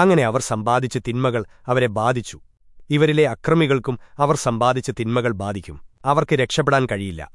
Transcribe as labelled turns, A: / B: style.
A: അങ്ങനെ അവർ സമ്പാദിച്ച തിന്മകൾ അവരെ ബാധിച്ചു. ഇവരിലെ അക്രമികൾക്കും അവർ സമ്പാദിച്ച തിന്മകൾ ബാധിക്കും. അവർക്ക് രക്ഷപ്പെടാൻ കഴിയില്ല.